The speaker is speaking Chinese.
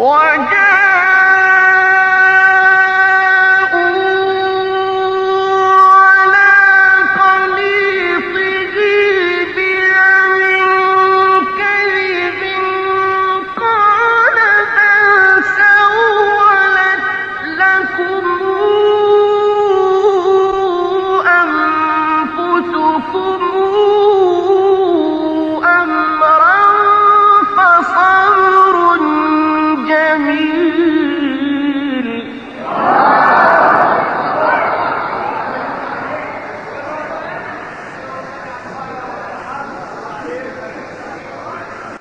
我跟 mm-hmm.